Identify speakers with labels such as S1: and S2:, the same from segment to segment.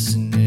S1: listening.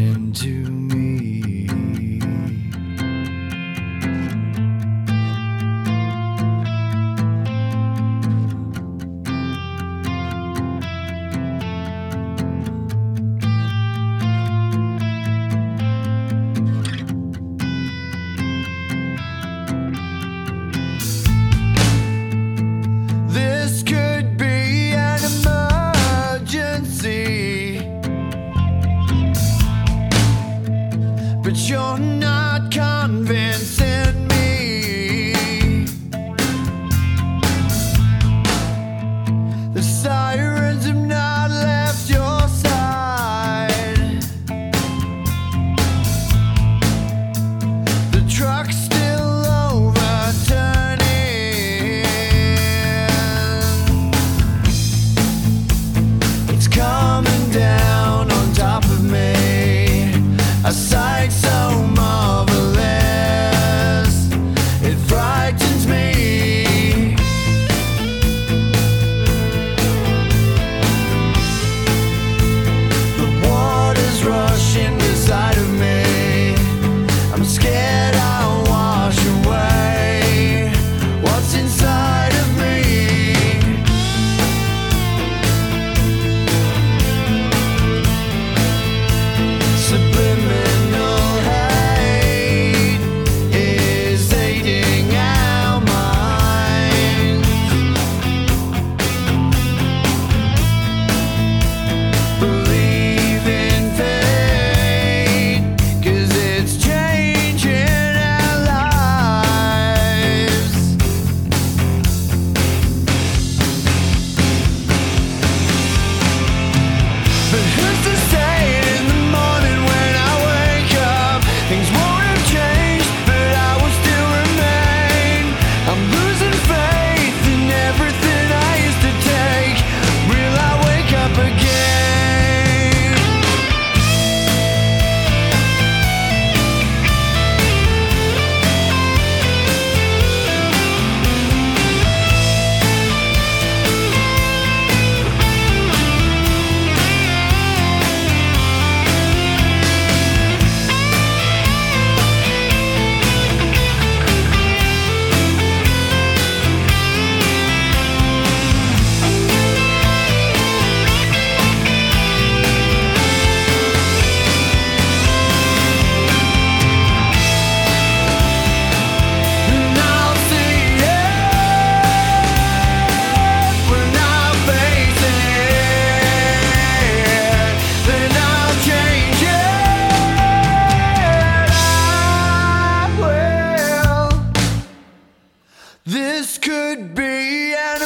S1: This could be an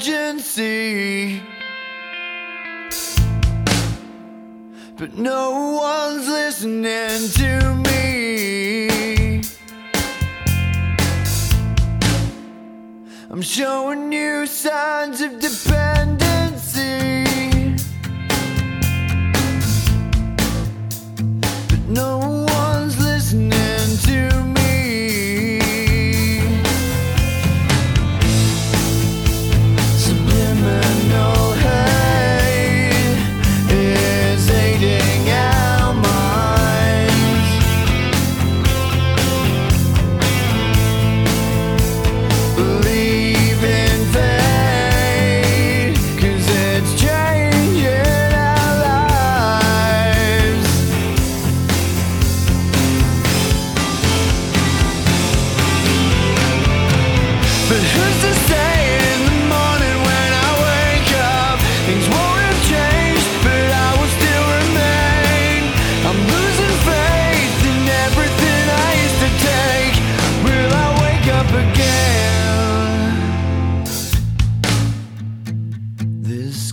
S1: emergency. But no one's listening to me. I'm showing you signs of dependence.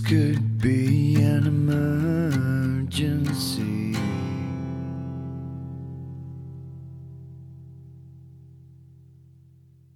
S1: could be.